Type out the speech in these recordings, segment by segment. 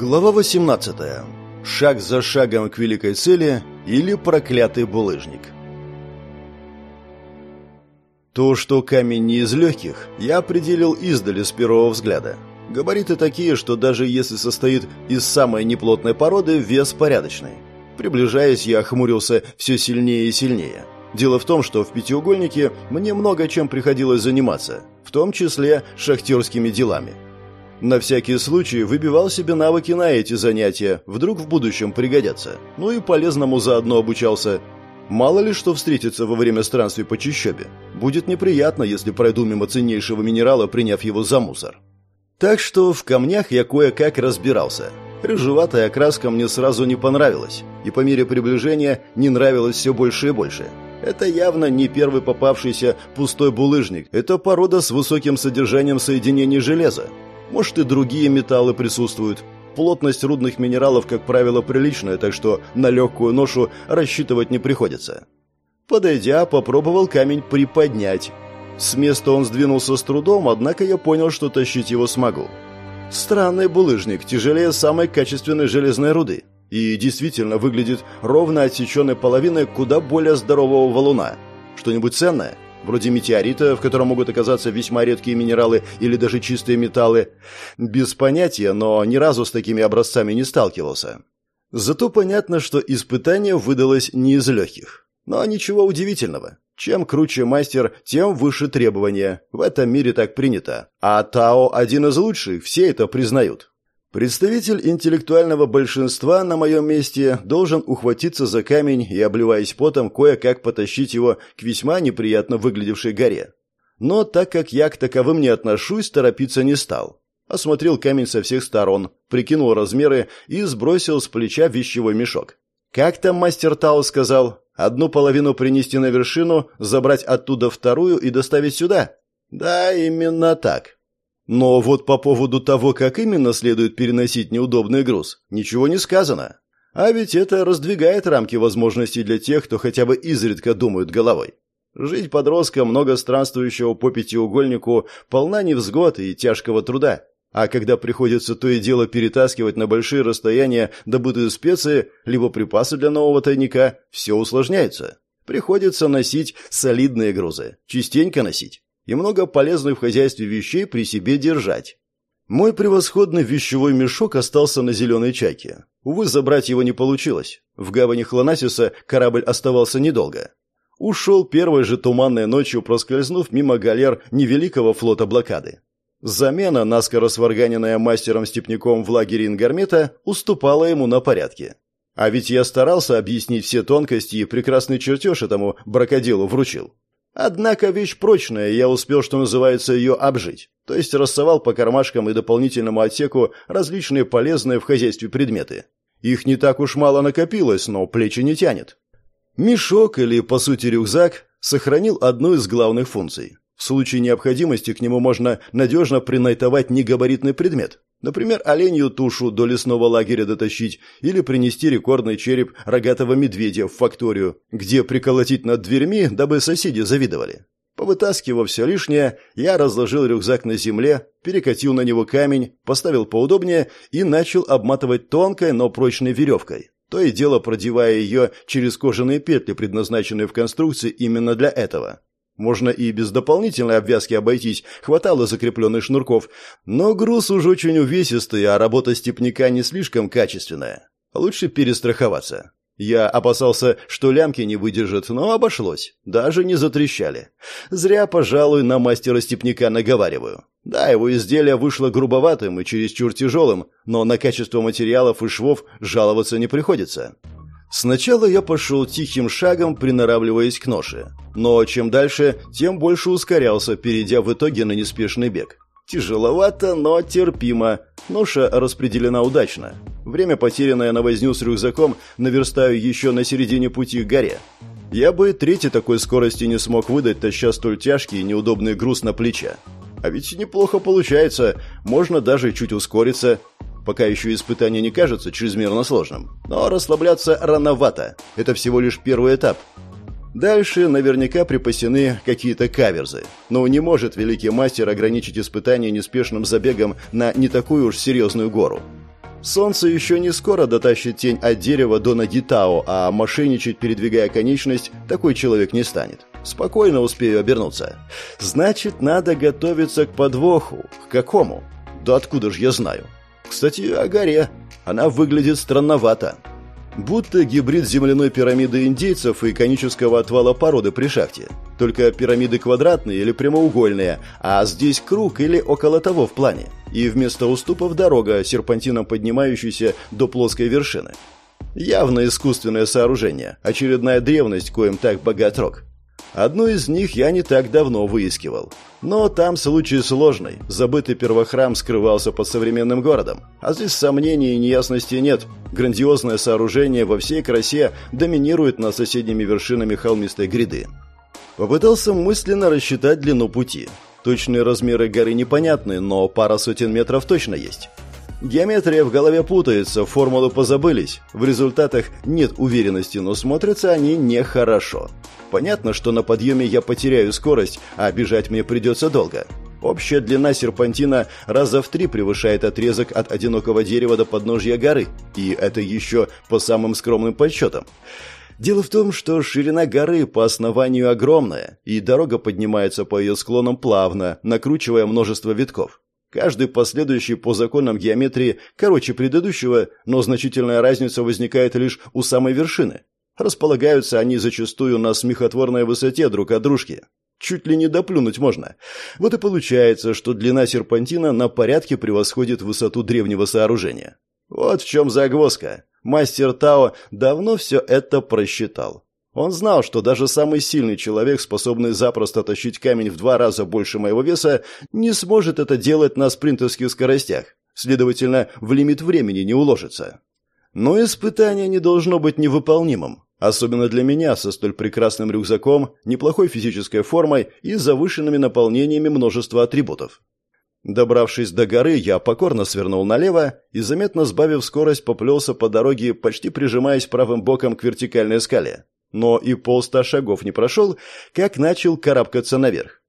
Глава 18. Шаг за шагом к великой цели или проклятый булыжник. То, что камень не из легких, я определил издали с первого взгляда. Габариты такие, что даже если состоит из самой неплотной породы, вес порядочный. Приближаясь, я охмурился все сильнее и сильнее. Дело в том, что в пятиугольнике мне много чем приходилось заниматься, в том числе шахтерскими делами – на всякий случай выбивал себе навыки на эти занятия, вдруг в будущем пригодятся. Ну и полезному заодно обучался. Мало ли что встретится во время странствий по чащобе. Будет неприятно, если пройду мимо ценнейшего минерала, приняв его за мусор. Так что в камнях я кое-как разбирался. Рыжеватая окраска мне сразу не понравилась, и по мере приближения не нравилось все больше и больше. Это явно не первый попавшийся пустой булыжник. Это порода с высоким содержанием соединений железа. Может и другие металлы присутствуют. Плотность рудных минералов, как правило, приличная, так что на легкую ношу рассчитывать не приходится. Подойдя, попробовал камень приподнять. С места он сдвинулся с трудом, однако я понял, что тащить его смогу. Странный булыжник, тяжелее самой качественной железной руды. И действительно выглядит ровно отсеченной половиной куда более здорового валуна. Что-нибудь ценное? Вроде метеорита, в котором могут оказаться весьма редкие минералы или даже чистые металлы. Без понятия, но ни разу с такими образцами не сталкивался. Зато понятно, что испытание выдалось не из легких. Но ничего удивительного. Чем круче мастер, тем выше требования. В этом мире так принято. А Тао один из лучших, все это признают. Представитель интеллектуального большинства на моем месте должен ухватиться за камень и, обливаясь потом, кое-как потащить его к весьма неприятно выглядевшей горе. Но так как я к таковым не отношусь, торопиться не стал. Осмотрел камень со всех сторон, прикинул размеры и сбросил с плеча вещевой мешок. Как там мастер Тао сказал? Одну половину принести на вершину, забрать оттуда вторую и доставить сюда? Да, именно так. Но вот по поводу того, как именно следует переносить неудобный груз, ничего не сказано. А ведь это раздвигает рамки возможностей для тех, кто хотя бы изредка думает головой. Жить подростком, много странствующего по пятиугольнику, полна невзгод и тяжкого труда. А когда приходится то и дело перетаскивать на большие расстояния добытые специи, либо припасы для нового тайника, все усложняется. Приходится носить солидные грузы, частенько носить и много полезных в хозяйстве вещей при себе держать. Мой превосходный вещевой мешок остался на зеленой чайке. Увы, забрать его не получилось. В гавани Хлонасиса корабль оставался недолго. Ушел первой же туманной ночью, проскользнув мимо галер невеликого флота блокады. Замена, наскоро сварганенная мастером-степняком в лагере Ингармета, уступала ему на порядке. А ведь я старался объяснить все тонкости и прекрасный чертеж этому бракоделу вручил. Однако вещь прочная, я успел, что называется, ее обжить. То есть рассовал по кармашкам и дополнительному отсеку различные полезные в хозяйстве предметы. Их не так уж мало накопилось, но плечи не тянет. Мешок, или, по сути, рюкзак, сохранил одну из главных функций. В случае необходимости к нему можно надежно принайтовать негабаритный предмет. Например, оленью тушу до лесного лагеря дотащить или принести рекордный череп рогатого медведя в факторию, где приколотить над дверьми, дабы соседи завидовали. Повытаскивав все лишнее, я разложил рюкзак на земле, перекатил на него камень, поставил поудобнее и начал обматывать тонкой, но прочной веревкой. То и дело продевая ее через кожаные петли, предназначенные в конструкции именно для этого. Можно и без дополнительной обвязки обойтись, хватало закрепленных шнурков. Но груз уж очень увесистый, а работа степняка не слишком качественная. Лучше перестраховаться. Я опасался, что лямки не выдержат, но обошлось. Даже не затрещали. Зря, пожалуй, на мастера степняка наговариваю. Да, его изделие вышло грубоватым и чересчур тяжелым, но на качество материалов и швов жаловаться не приходится. Сначала я пошел тихим шагом, приноравливаясь к ноше. Но чем дальше, тем больше ускорялся, перейдя в итоге на неспешный бег. Тяжеловато, но терпимо. Ноша распределена удачно. Время, потерянное на возню с рюкзаком, наверстаю еще на середине пути к горе. Я бы третьей такой скорости не смог выдать, таща столь тяжкий и неудобный груз на плеча. А ведь неплохо получается, можно даже чуть ускориться, Пока еще испытание не кажется чрезмерно сложным. Но расслабляться рановато. Это всего лишь первый этап. Дальше наверняка припасены какие-то каверзы. Но не может великий мастер ограничить испытание неспешным забегом на не такую уж серьезную гору. Солнце еще не скоро дотащит тень от дерева до ноги Тао, а мошенничать, передвигая конечность, такой человек не станет. Спокойно успею обернуться. Значит, надо готовиться к подвоху. К какому? Да откуда же я знаю? Кстати, о горе. Она выглядит странновато. Будто гибрид земляной пирамиды индейцев и конического отвала породы при шахте. Только пирамиды квадратные или прямоугольные, а здесь круг или около того в плане. И вместо уступов дорога, серпантином поднимающаяся до плоской вершины. Явно искусственное сооружение, очередная древность, коим так богат рок. Одну из них я не так давно выискивал. Но там случай сложный. Забытый первохрам скрывался под современным городом. А здесь сомнений и неясности нет. Грандиозное сооружение во всей красе доминирует над соседними вершинами холмистой гряды. Попытался мысленно рассчитать длину пути. Точные размеры горы непонятны, но пара сотен метров точно есть. Геометрия в голове путается, формулы позабылись. В результатах нет уверенности, но смотрятся они нехорошо. Понятно, что на подъеме я потеряю скорость, а бежать мне придется долго. Общая длина серпантина раза в три превышает отрезок от одинокого дерева до подножья горы, и это еще по самым скромным подсчетам. Дело в том, что ширина горы по основанию огромная, и дорога поднимается по ее склонам плавно, накручивая множество витков. Каждый последующий по законам геометрии короче предыдущего, но значительная разница возникает лишь у самой вершины. Располагаются они зачастую на смехотворной высоте друг от дружки. Чуть ли не доплюнуть можно. Вот и получается, что длина серпантина на порядке превосходит высоту древнего сооружения. Вот в чем загвоздка. Мастер Тао давно все это просчитал. Он знал, что даже самый сильный человек, способный запросто тащить камень в два раза больше моего веса, не сможет это делать на спринтерских скоростях. Следовательно, в лимит времени не уложится. Но испытание не должно быть невыполнимым. Особенно для меня, со столь прекрасным рюкзаком, неплохой физической формой и завышенными наполнениями множества атрибутов. Добравшись до горы, я покорно свернул налево и, заметно сбавив скорость, поплелся по дороге, почти прижимаясь правым боком к вертикальной скале. Но и полста шагов не прошел, как начал карабкаться наверх.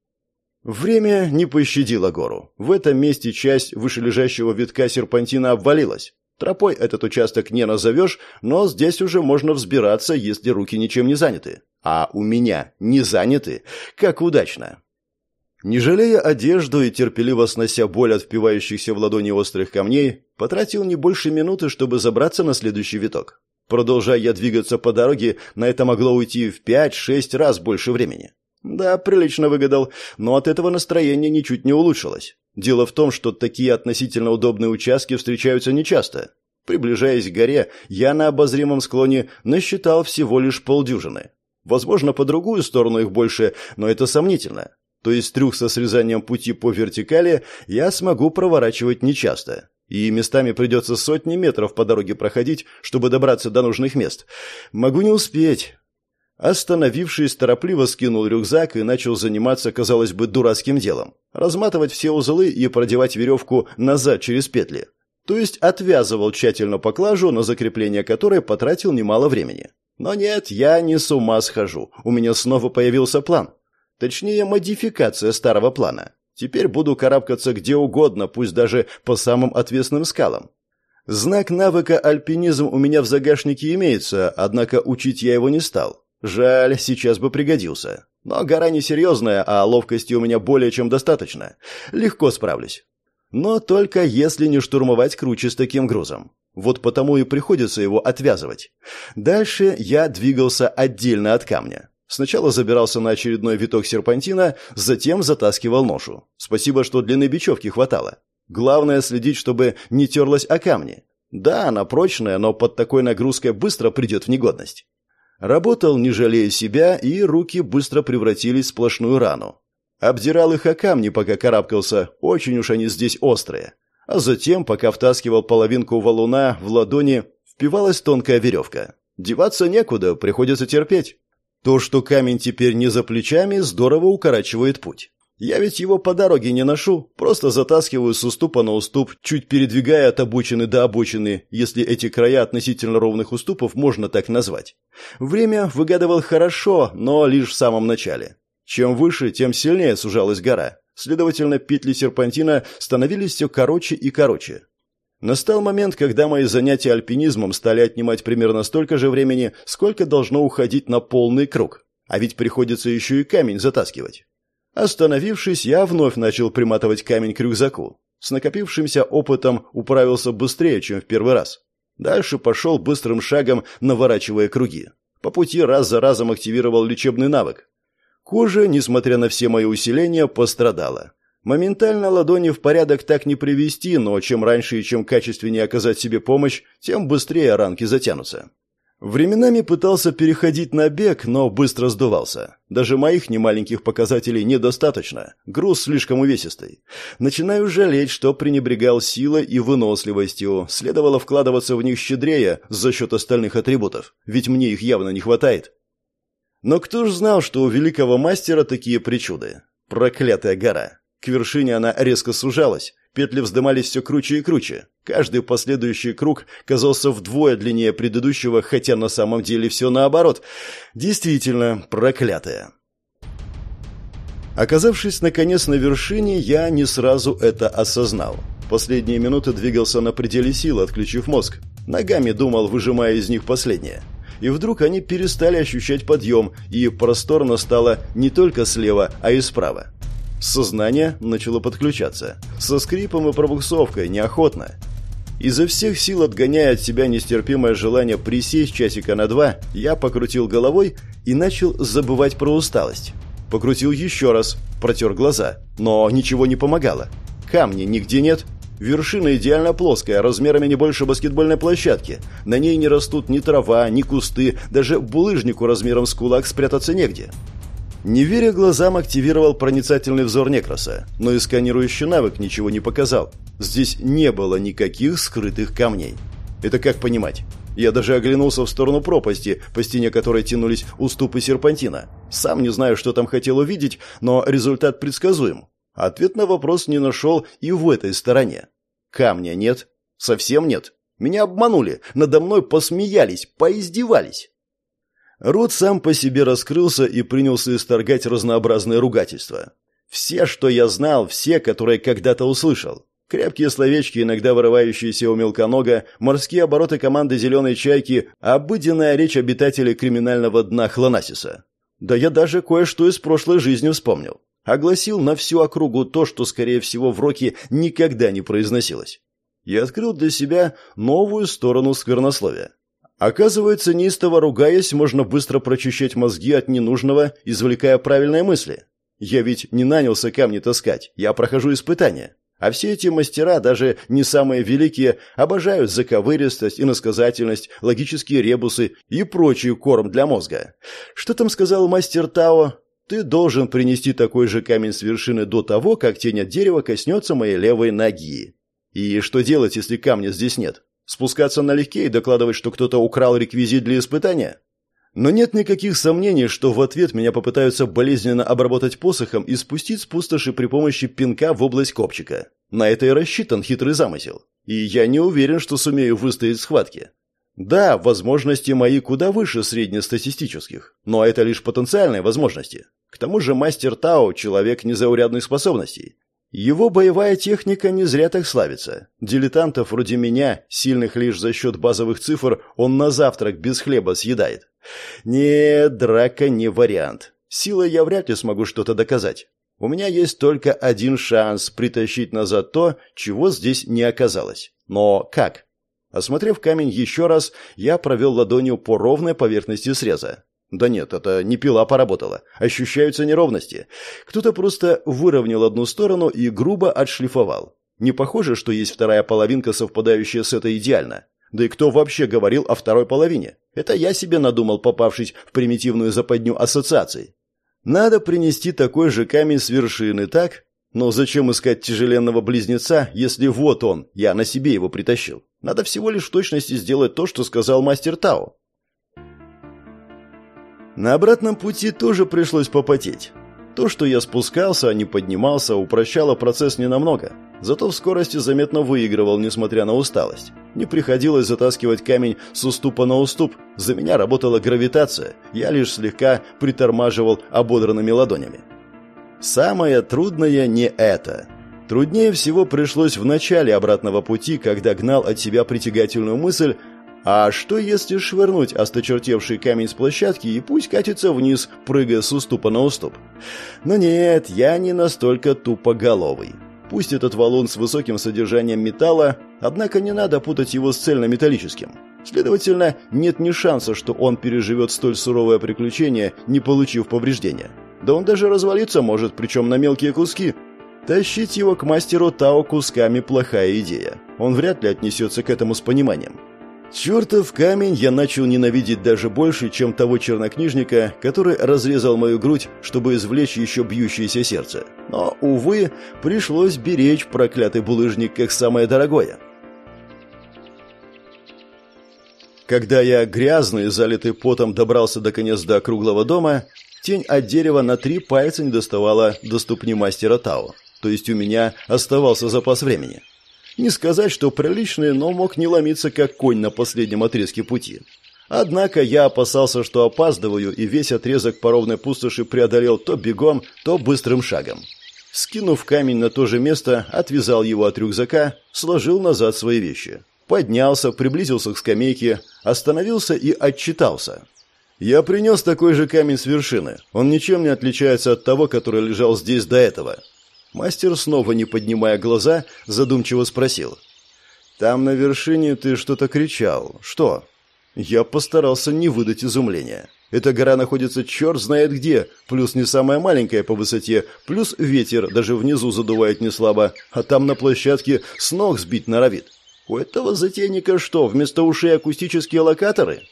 Время не пощадило гору. В этом месте часть вышележащего витка серпантина обвалилась. Тропой этот участок не назовешь, но здесь уже можно взбираться, если руки ничем не заняты. А у меня не заняты. Как удачно. Не жалея одежду и терпеливо снося боль от впивающихся в ладони острых камней, потратил не больше минуты, чтобы забраться на следующий виток. Продолжая я двигаться по дороге, на это могло уйти в пять-шесть раз больше времени. Да, прилично выгадал, но от этого настроение ничуть не улучшилось. Дело в том, что такие относительно удобные участки встречаются нечасто. Приближаясь к горе, я на обозримом склоне насчитал всего лишь полдюжины. Возможно, по другую сторону их больше, но это сомнительно. То есть трюк со срезанием пути по вертикали я смогу проворачивать нечасто. И местами придется сотни метров по дороге проходить, чтобы добраться до нужных мест. Могу не успеть. Остановившись, торопливо скинул рюкзак и начал заниматься, казалось бы, дурацким делом. Разматывать все узлы и продевать веревку назад через петли. То есть отвязывал тщательно поклажу, на закрепление которой потратил немало времени. Но нет, я не с ума схожу. У меня снова появился план. Точнее, модификация старого плана. Теперь буду карабкаться где угодно, пусть даже по самым отвесным скалам. Знак навыка альпинизм у меня в загашнике имеется, однако учить я его не стал. Жаль, сейчас бы пригодился. Но гора несерьезная, а ловкости у меня более чем достаточно. Легко справлюсь. Но только если не штурмовать круче с таким грузом. Вот потому и приходится его отвязывать. Дальше я двигался отдельно от камня. Сначала забирался на очередной виток серпантина, затем затаскивал ношу. Спасибо, что длины бечевки хватало. Главное следить, чтобы не терлась о камни. Да, она прочная, но под такой нагрузкой быстро придет в негодность. Работал, не жалея себя, и руки быстро превратились в сплошную рану. Обдирал их о камни, пока карабкался, очень уж они здесь острые. А затем, пока втаскивал половинку валуна в ладони, впивалась тонкая веревка. Деваться некуда, приходится терпеть. То, что камень теперь не за плечами, здорово укорачивает путь. Я ведь его по дороге не ношу, просто затаскиваю с уступа на уступ, чуть передвигая от обочины до обочины, если эти края относительно ровных уступов можно так назвать. Время выгадывал хорошо, но лишь в самом начале. Чем выше, тем сильнее сужалась гора. Следовательно, петли серпантина становились все короче и короче. Настал момент, когда мои занятия альпинизмом стали отнимать примерно столько же времени, сколько должно уходить на полный круг. А ведь приходится еще и камень затаскивать. Остановившись, я вновь начал приматывать камень к рюкзаку. С накопившимся опытом управился быстрее, чем в первый раз. Дальше пошел быстрым шагом, наворачивая круги. По пути раз за разом активировал лечебный навык. Кожа, несмотря на все мои усиления, пострадала. Моментально ладони в порядок так не привести, но чем раньше и чем качественнее оказать себе помощь, тем быстрее ранки затянутся. Временами пытался переходить на бег, но быстро сдувался. Даже моих немаленьких показателей недостаточно. Груз слишком увесистый. Начинаю жалеть, что пренебрегал силой и выносливостью. Следовало вкладываться в них щедрее за счет остальных атрибутов, ведь мне их явно не хватает. Но кто ж знал, что у великого мастера такие причуды? Проклятая гора. К вершине она резко сужалась, Петли вздымались все круче и круче. Каждый последующий круг казался вдвое длиннее предыдущего, хотя на самом деле все наоборот. Действительно, проклятая. Оказавшись наконец на вершине, я не сразу это осознал. Последние минуты двигался на пределе сил, отключив мозг. Ногами думал, выжимая из них последнее. И вдруг они перестали ощущать подъем, и просторно стало не только слева, а и справа. Сознание начало подключаться. Со скрипом и пробуксовкой, неохотно. Изо всех сил отгоняя от себя нестерпимое желание присесть часика на два, я покрутил головой и начал забывать про усталость. Покрутил еще раз, протер глаза, но ничего не помогало. Камня нигде нет, Вершина идеально плоская, размерами не больше баскетбольной площадки. На ней не растут ни трава, ни кусты, даже булыжнику размером с кулак спрятаться негде. Не веря глазам, активировал проницательный взор Некроса, но и сканирующий навык ничего не показал. Здесь не было никаких скрытых камней. Это как понимать? Я даже оглянулся в сторону пропасти, по стене которой тянулись уступы серпантина. Сам не знаю, что там хотел увидеть, но результат предсказуем. Ответ на вопрос не нашел и в этой стороне. Камня нет. Совсем нет. Меня обманули, надо мной посмеялись, поиздевались. Рот сам по себе раскрылся и принялся исторгать разнообразные ругательства. Все, что я знал, все, которые когда-то услышал. Крепкие словечки, иногда вырывающиеся у мелконога, морские обороты команды «Зеленой чайки», обыденная речь обитателей криминального дна Хлонасиса. Да я даже кое-что из прошлой жизни вспомнил. Огласил на всю округу то, что, скорее всего, в Роке никогда не произносилось. И открыл для себя новую сторону сквернословия. Оказывается, неистово ругаясь, можно быстро прочищать мозги от ненужного, извлекая правильные мысли. Я ведь не нанялся камни таскать, я прохожу испытания. А все эти мастера, даже не самые великие, обожают заковыристость, иносказательность, логические ребусы и прочий корм для мозга. Что там сказал мастер Тао? Ты должен принести такой же камень с вершины до того, как тень от дерева коснется моей левой ноги. И что делать, если камня здесь нет? Спускаться налегке и докладывать, что кто-то украл реквизит для испытания? Но нет никаких сомнений, что в ответ меня попытаются болезненно обработать посохом и спустить с пустоши при помощи пинка в область копчика. На это и рассчитан хитрый замысел. И я не уверен, что сумею выстоять в схватке. Да, возможности мои куда выше среднестатистических, но это лишь потенциальные возможности. К тому же мастер Тао – человек незаурядных способностей. Его боевая техника не зря так славится. Дилетантов вроде меня, сильных лишь за счет базовых цифр, он на завтрак без хлеба съедает. Нет, драка не вариант. Силой я вряд ли смогу что-то доказать. У меня есть только один шанс притащить назад то, чего здесь не оказалось. Но как? Осмотрев камень еще раз, я провел ладонью по ровной поверхности среза. Да нет, это не пила поработала. Ощущаются неровности. Кто-то просто выровнял одну сторону и грубо отшлифовал. Не похоже, что есть вторая половинка, совпадающая с этой идеально. Да и кто вообще говорил о второй половине? Это я себе надумал, попавшись в примитивную западню ассоциаций. Надо принести такой же камень с вершины, так? Но зачем искать тяжеленного близнеца, если вот он, я на себе его притащил? Надо всего лишь в точности сделать то, что сказал мастер Тао. На обратном пути тоже пришлось попотеть. То, что я спускался, а не поднимался, упрощало процесс ненамного. Зато в скорости заметно выигрывал, несмотря на усталость. Не приходилось затаскивать камень с уступа на уступ. За меня работала гравитация. Я лишь слегка притормаживал ободранными ладонями. Самое трудное не это. Труднее всего пришлось в начале обратного пути, когда гнал от себя притягательную мысль «А что, если швырнуть осточертевший камень с площадки и пусть катится вниз, прыгая с уступа на уступ?» Но нет, я не настолько тупоголовый. Пусть этот валун с высоким содержанием металла, однако не надо путать его с цельнометаллическим. Следовательно, нет ни шанса, что он переживет столь суровое приключение, не получив повреждения. Да он даже развалиться может, причем на мелкие куски. Тащить его к мастеру Тао кусками – плохая идея. Он вряд ли отнесется к этому с пониманием. Чертов камень я начал ненавидеть даже больше, чем того чернокнижника, который разрезал мою грудь, чтобы извлечь еще бьющееся сердце. Но, увы, пришлось беречь проклятый булыжник как самое дорогое. Когда я грязный, залитый потом, добрался до конец до круглого дома, тень от дерева на три пальца не доставала до ступни мастера Тао. То есть у меня оставался запас времени. Не сказать, что приличный, но мог не ломиться, как конь на последнем отрезке пути. Однако я опасался, что опаздываю, и весь отрезок по ровной пустоши преодолел то бегом, то быстрым шагом. Скинув камень на то же место, отвязал его от рюкзака, сложил назад свои вещи. Поднялся, приблизился к скамейке, остановился и отчитался. «Я принес такой же камень с вершины. Он ничем не отличается от того, который лежал здесь до этого. Мастер, снова не поднимая глаза, задумчиво спросил. «Там на вершине ты что-то кричал. Что?» Я постарался не выдать изумления. Эта гора находится черт знает где, плюс не самая маленькая по высоте, плюс ветер даже внизу задувает неслабо, а там на площадке с ног сбить норовит. У этого затейника что, вместо ушей акустические локаторы?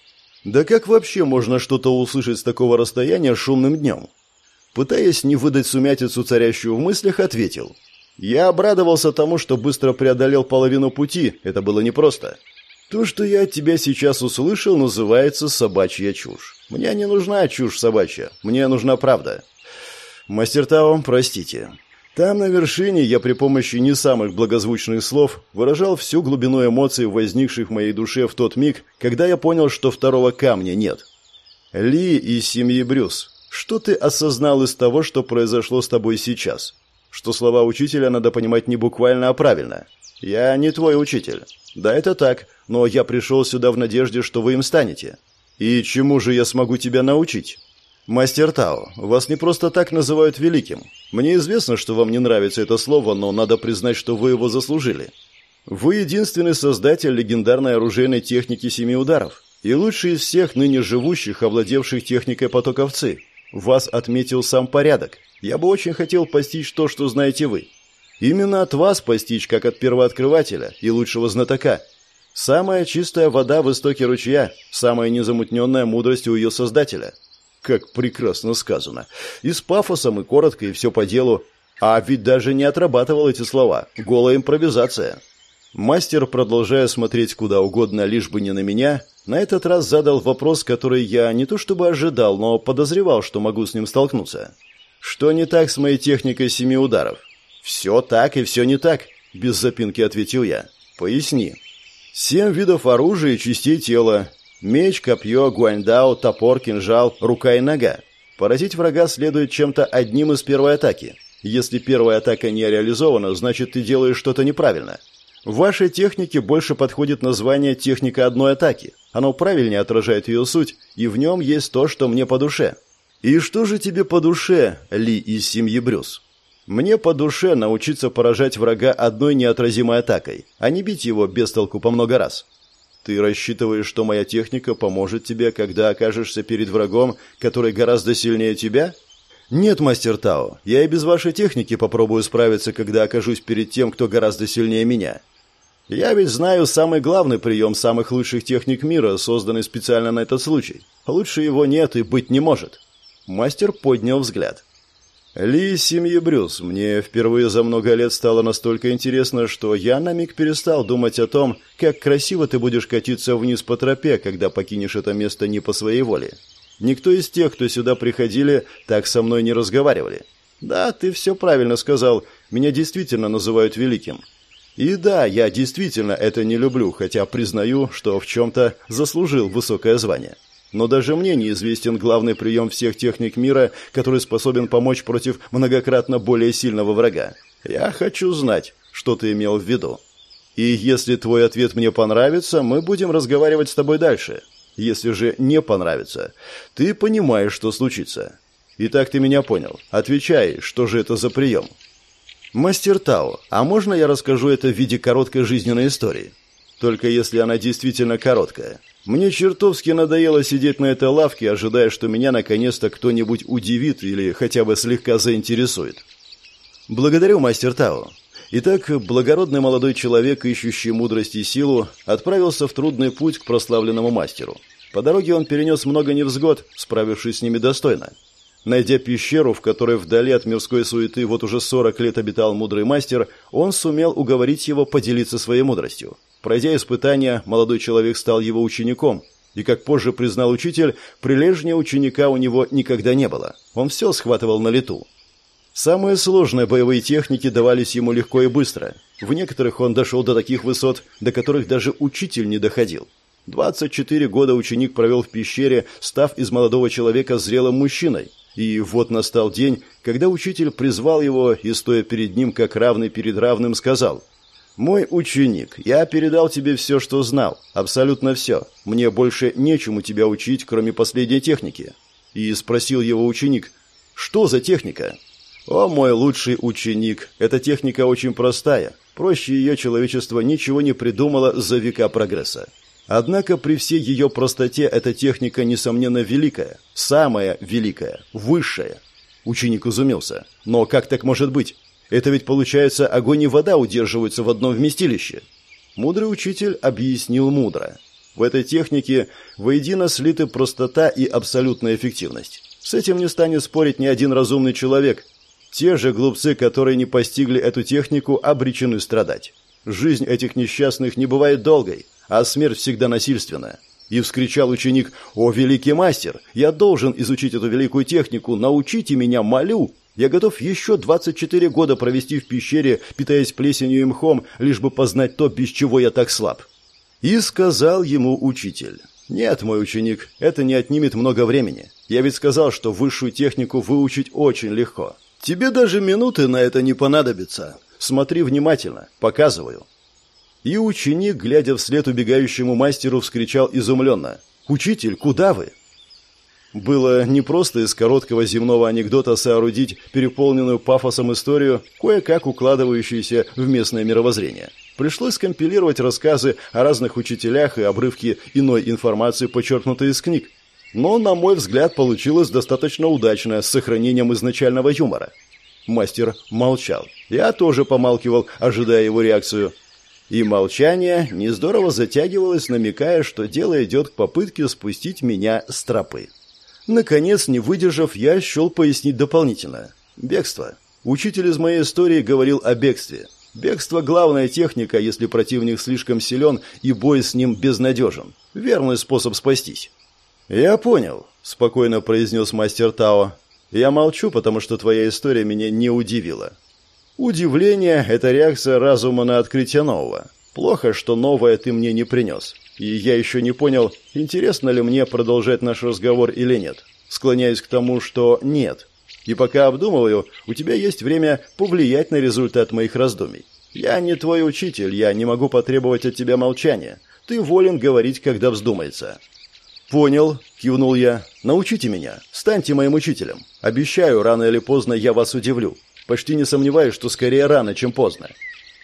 Да как вообще можно что-то услышать с такого расстояния шумным днем? Пытаясь не выдать сумятицу, царящую в мыслях, ответил. «Я обрадовался тому, что быстро преодолел половину пути. Это было непросто. То, что я от тебя сейчас услышал, называется собачья чушь. Мне не нужна чушь собачья. Мне нужна правда. Мастер Тао, простите. Там, на вершине, я при помощи не самых благозвучных слов выражал всю глубину эмоций, возникших в моей душе в тот миг, когда я понял, что второго камня нет. Ли из семьи Брюс. Что ты осознал из того, что произошло с тобой сейчас? Что слова учителя надо понимать не буквально, а правильно. Я не твой учитель. Да, это так, но я пришел сюда в надежде, что вы им станете. И чему же я смогу тебя научить? Мастер Тао, вас не просто так называют великим. Мне известно, что вам не нравится это слово, но надо признать, что вы его заслужили. Вы единственный создатель легендарной оружейной техники семи ударов и лучший из всех ныне живущих, овладевших техникой потоковцы. Вас отметил сам порядок. Я бы очень хотел постичь то, что знаете вы. Именно от вас постичь, как от первооткрывателя и лучшего знатока. Самая чистая вода в истоке ручья, самая незамутненная мудрость у ее создателя. Как прекрасно сказано. И с пафосом, и коротко, и все по делу. А ведь даже не отрабатывал эти слова. Голая импровизация. Мастер, продолжая смотреть куда угодно, лишь бы не на меня, на этот раз задал вопрос, который я не то чтобы ожидал, но подозревал, что могу с ним столкнуться. «Что не так с моей техникой семи ударов?» «Все так и все не так», — без запинки ответил я. «Поясни». «Семь видов оружия и частей тела. Меч, копье, гуаньдао, топор, кинжал, рука и нога. Поразить врага следует чем-то одним из первой атаки. Если первая атака не реализована, значит ты делаешь что-то неправильно. В вашей технике больше подходит название «техника одной атаки». Оно правильнее отражает ее суть, и в нем есть то, что мне по душе. И что же тебе по душе, Ли из семьи Брюс? Мне по душе научиться поражать врага одной неотразимой атакой, а не бить его без толку по много раз. Ты рассчитываешь, что моя техника поможет тебе, когда окажешься перед врагом, который гораздо сильнее тебя? Нет, мастер Тао, я и без вашей техники попробую справиться, когда окажусь перед тем, кто гораздо сильнее меня. Я ведь знаю самый главный прием самых лучших техник мира, созданный специально на этот случай. Лучше его нет и быть не может. Мастер поднял взгляд. Ли семьи Брюс, мне впервые за много лет стало настолько интересно, что я на миг перестал думать о том, как красиво ты будешь катиться вниз по тропе, когда покинешь это место не по своей воле. Никто из тех, кто сюда приходили, так со мной не разговаривали. Да, ты все правильно сказал, меня действительно называют великим. И да, я действительно это не люблю, хотя признаю, что в чем-то заслужил высокое звание. Но даже мне неизвестен главный прием всех техник мира, который способен помочь против многократно более сильного врага. Я хочу знать, что ты имел в виду. И если твой ответ мне понравится, мы будем разговаривать с тобой дальше. Если же не понравится, ты понимаешь, что случится. Итак, ты меня понял. Отвечай, что же это за прием? Мастер Тао, а можно я расскажу это в виде короткой жизненной истории? Только если она действительно короткая. Мне чертовски надоело сидеть на этой лавке, ожидая, что меня наконец-то кто-нибудь удивит или хотя бы слегка заинтересует. Благодарю, мастер Тао. Итак, благородный молодой человек, ищущий мудрость и силу, отправился в трудный путь к прославленному мастеру. По дороге он перенес много невзгод, справившись с ними достойно. Найдя пещеру, в которой вдали от мирской суеты вот уже 40 лет обитал мудрый мастер, он сумел уговорить его поделиться своей мудростью. Пройдя испытания, молодой человек стал его учеником, и, как позже признал учитель, прилежнее ученика у него никогда не было. Он все схватывал на лету. Самые сложные боевые техники давались ему легко и быстро. В некоторых он дошел до таких высот, до которых даже учитель не доходил. 24 года ученик провел в пещере, став из молодого человека зрелым мужчиной. И вот настал день, когда учитель призвал его и, стоя перед ним, как равный перед равным, сказал «Мой ученик, я передал тебе все, что знал, абсолютно все. Мне больше нечему тебя учить, кроме последней техники». И спросил его ученик «Что за техника?» «О, мой лучший ученик, эта техника очень простая. Проще ее человечество ничего не придумало за века прогресса. Однако при всей ее простоте эта техника, несомненно, великая. Самая великая, высшая». Ученик изумился. «Но как так может быть? Это ведь, получается, огонь и вода удерживаются в одном вместилище». Мудрый учитель объяснил мудро. В этой технике воедино слиты простота и абсолютная эффективность. С этим не станет спорить ни один разумный человек, те же глупцы, которые не постигли эту технику, обречены страдать. Жизнь этих несчастных не бывает долгой, а смерть всегда насильственная. И вскричал ученик, «О, великий мастер, я должен изучить эту великую технику, научите меня, молю!» Я готов еще 24 года провести в пещере, питаясь плесенью и мхом, лишь бы познать то, без чего я так слаб. И сказал ему учитель, «Нет, мой ученик, это не отнимет много времени. Я ведь сказал, что высшую технику выучить очень легко. Тебе даже минуты на это не понадобится. Смотри внимательно, показываю». И ученик, глядя вслед убегающему мастеру, вскричал изумленно. «Учитель, куда вы?» Было непросто из короткого земного анекдота соорудить переполненную пафосом историю, кое-как укладывающуюся в местное мировоззрение. Пришлось компилировать рассказы о разных учителях и обрывки иной информации, подчеркнутые из книг. Но, на мой взгляд, получилось достаточно удачно, с сохранением изначального юмора. Мастер молчал. Я тоже помалкивал, ожидая его реакцию. И молчание нездорово затягивалось, намекая, что дело идет к попытке спустить меня с тропы. Наконец, не выдержав, я счел пояснить дополнительно. Бегство. Учитель из моей истории говорил о бегстве. Бегство – главная техника, если противник слишком силен и бой с ним безнадежен. Верный способ спастись. «Я понял», – спокойно произнес мастер Тао. «Я молчу, потому что твоя история меня не удивила». «Удивление – это реакция разума на открытие нового. Плохо, что новое ты мне не принес. И я еще не понял, интересно ли мне продолжать наш разговор или нет. Склоняюсь к тому, что нет. И пока обдумываю, у тебя есть время повлиять на результат моих раздумий. Я не твой учитель, я не могу потребовать от тебя молчания. Ты волен говорить, когда вздумается. «Понял», – кивнул я. «Научите меня. Станьте моим учителем. Обещаю, рано или поздно я вас удивлю. Почти не сомневаюсь, что скорее рано, чем поздно.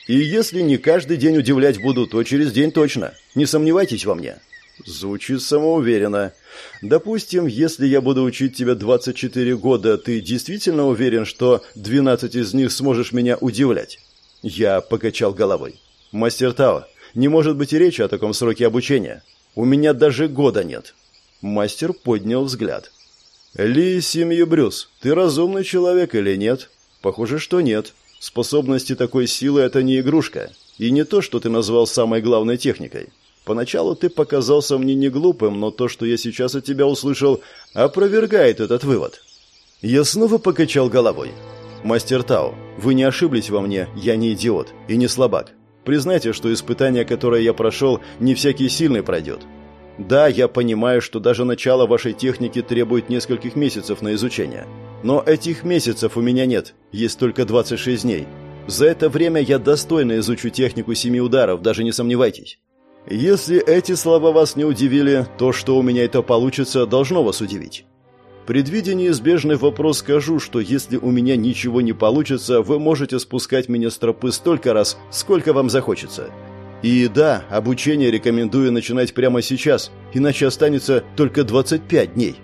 И если не каждый день удивлять буду, то через день точно. Не сомневайтесь во мне». Звучит самоуверенно. Допустим, если я буду учить тебя 24 года, ты действительно уверен, что 12 из них сможешь меня удивлять? Я покачал головой. Мастер Тао, не может быть и речи о таком сроке обучения. У меня даже года нет». Мастер поднял взгляд. «Ли Семьи Брюс, ты разумный человек или нет?» «Похоже, что нет. Способности такой силы – это не игрушка. И не то, что ты назвал самой главной техникой. Поначалу ты показался мне не глупым, но то, что я сейчас от тебя услышал, опровергает этот вывод». Я снова покачал головой. «Мастер Тао, вы не ошиблись во мне, я не идиот и не слабак. Признайте, что испытание, которое я прошел, не всякий сильный пройдет. Да, я понимаю, что даже начало вашей техники требует нескольких месяцев на изучение. Но этих месяцев у меня нет, есть только 26 дней. За это время я достойно изучу технику семи ударов, даже не сомневайтесь. Если эти слова вас не удивили, то, что у меня это получится, должно вас удивить. Предвидя неизбежный вопрос, скажу, что если у меня ничего не получится, вы можете спускать меня с тропы столько раз, сколько вам захочется. И да, обучение рекомендую начинать прямо сейчас, иначе останется только 25 дней.